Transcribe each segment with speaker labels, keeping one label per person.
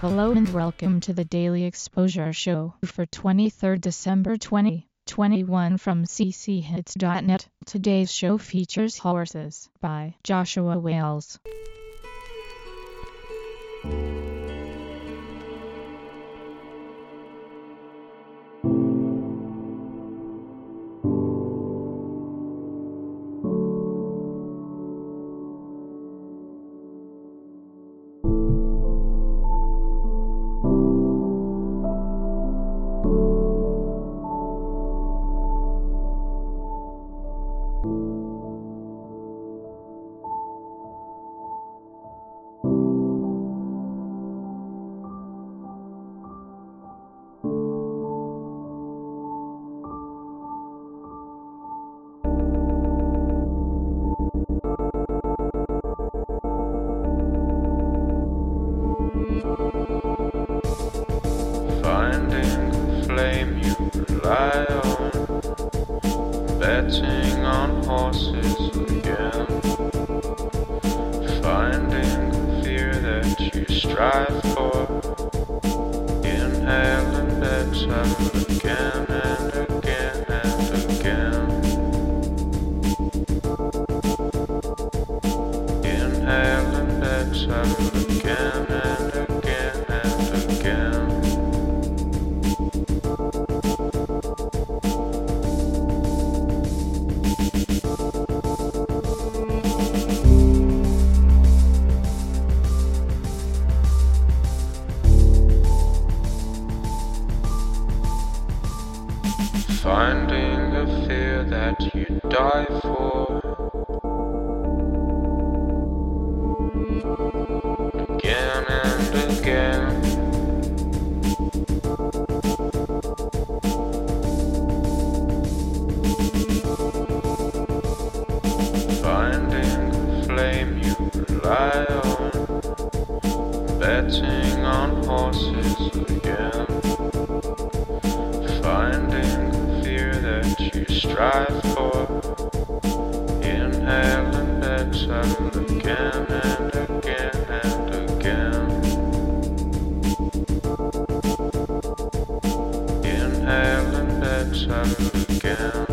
Speaker 1: Hello and welcome to the Daily Exposure Show for 23rd December 2021 from cchits.net. Today's show features Horses by Joshua Wales.
Speaker 2: Finding the flame you rely on. Betting on horses again. Finding the fear that you strive for. Inhale and exhale again and again and again. Inhale and exhale Finding a fear that you die for. Again and again. Finding the flame you rely on. Strive for. Inhale and exhale again and again and again. Inhale and exhale again.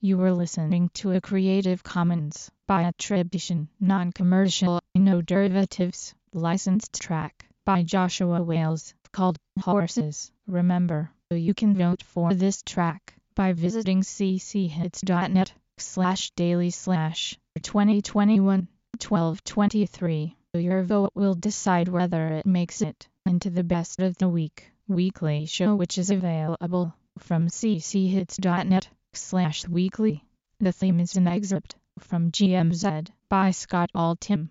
Speaker 1: You were listening to a Creative Commons by attribution, non-commercial, no derivatives, licensed track by Joshua Wales called Horses. Remember, you can vote for this track by visiting cchits.net slash daily slash 2021 1223. Your vote will decide whether it makes it into the best of the week weekly show which is available from cchits.net slash weekly. The theme is an excerpt from GMZ by Scott Altham.